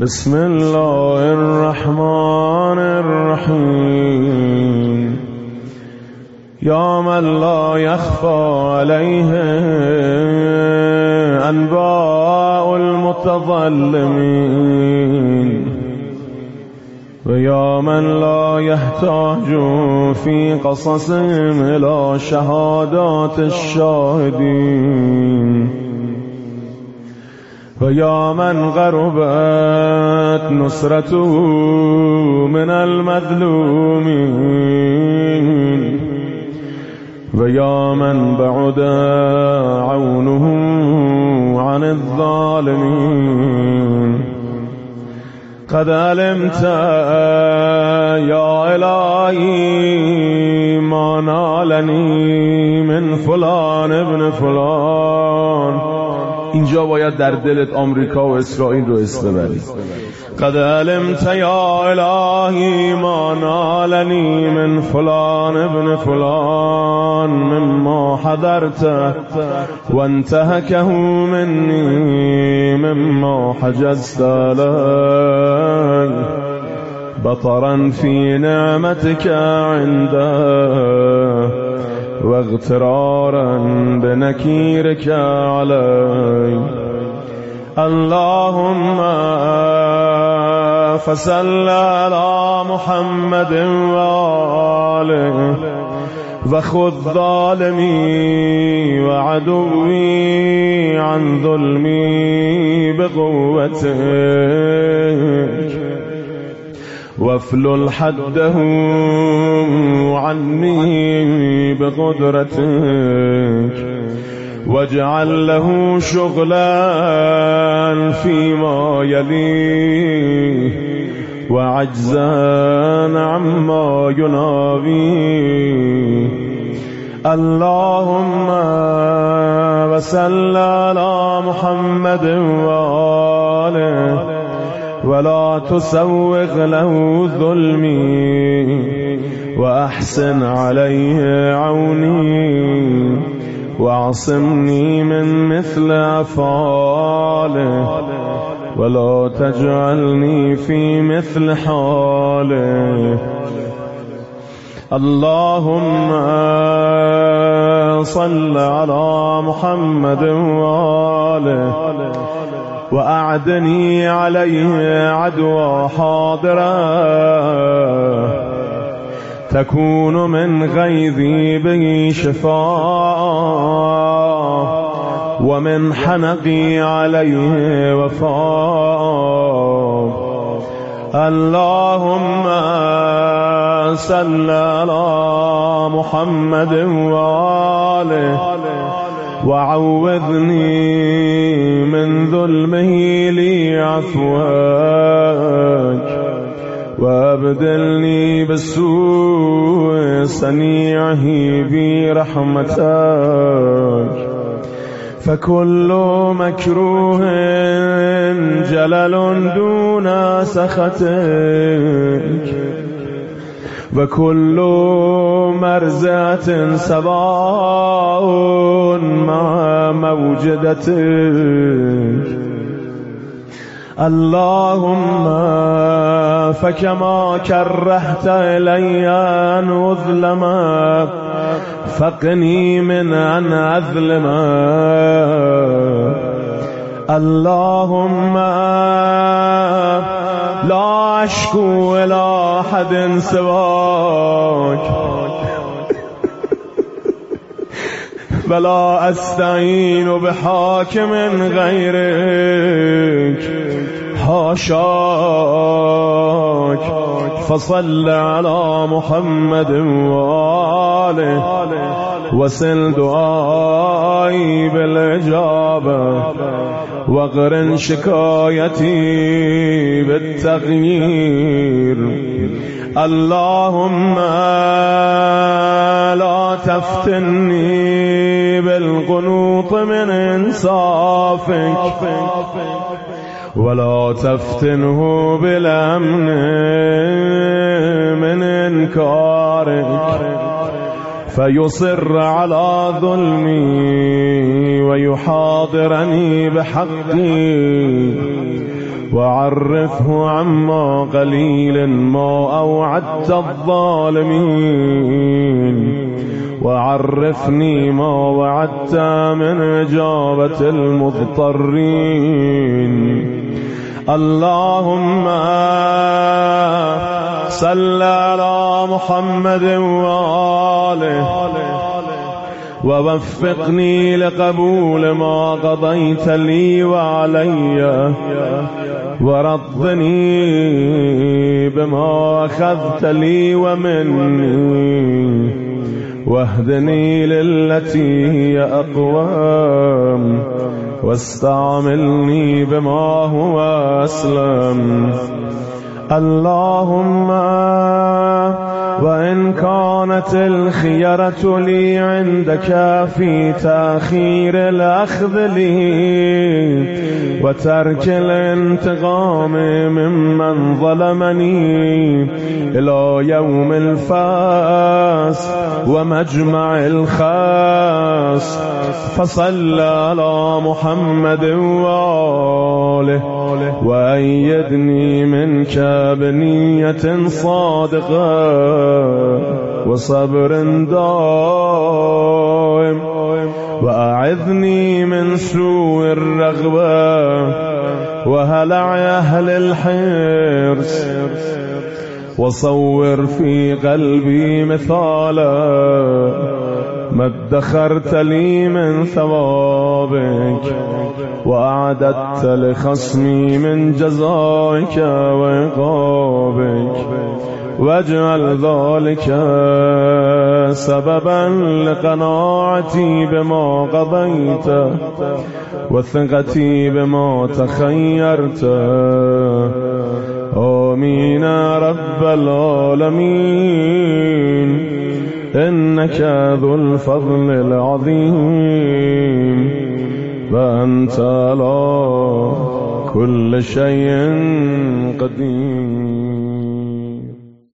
بسم الله الرحمن الرحيم. يا من لا يخفى عليه أنباء المتظلمين. ويا من لا يحتاج في قصصهم إلى شهادات الشاهدين. ويا من غربت نصرته من المظلومين ويا من بعد عونه عن الظالمين. قد علمت يا إلهي ما نالني من فلان ابن فلان. اینجا باید در دلت آمریکا و اسرائیل رو اسم ببری. قد علمت یا الهی ما نالنی من فلان ابن فلان مما حضرت وانتهكه مني مما حجزت علي بطرا في نعمتك عنده واغترارا بنكيرك علي. اللهم فصل على محمد وآله وخذ ظالمي وعدوي عن ظلمي بقوتك. وافلل حده عني بقدرتك واجعل له شغلا فيما يليه وعجزا عما يناويه اللهم وسل على محمد وآله ولا تسوغ له ظلمي وأحسن عليه عوني وأعصمني من مثل أفعاله ولا تجعلني في مثل حاله. اللهم صل على محمد وآله وأعدني عليه عدوى حاضرة تكون من غيظي به شفاء. ومن حنقي عليه وفاء. اللهم صل على محمد وآله. وعوذني ظلمه لي عفواك وابدلني بالسوء صنيعه برحمتك. فكل مكروه جلل دون سخطك وكل مرزة سواء مع موجدتك. اللهم فكما كرهت إلي أن أظلم فقني من أن أظلم. اللهم لا أشكو إلى أحد سواك. ولا استعین به حاکم غیرک. حاشاک. فصل على محمد واله وسل دعایی بالاجابه وقرن شكايتي بالتغيير اللهم لا تفتني من إنصافك. ولا تفتنه بالأمن من إنكارك. فيصر على ظلمي ويحاضرني بحقي. وعرفه عما قليل ما أوعدت الظالمين. وعرفني ما وعدت من إجابة المضطرين. اللهم صل على محمد وآله ووفقني لقبول ما قضيت لي وعلي ورضني بما أخذت لي ومني. واهدني للتي هي أقوام واستعملني بما هو أسلم. اللهم وإن كانت الخيرة لي عندك في تأخير الأخذ لي وترك الانتقام ممن ظلمني إلى يوم الفاس ومجمع الخاس فصل على محمد وآله وأيدني منك بنية صادقة وصبر دائم. وأعذني من سوء الرغبة. وهلع أهل الحرص؟ وصور في قلبي مثالا. ما ادخرت لي من ثوابك. وأعددت لخصمي من جزائك وعقابك. واجعل ذلك سببا لقناعتي بما قضيت وثقتي بما تخيرت. آمين رب العالمين. إنك ذو الفضل العظيم. وأنت على كل شيء قدير.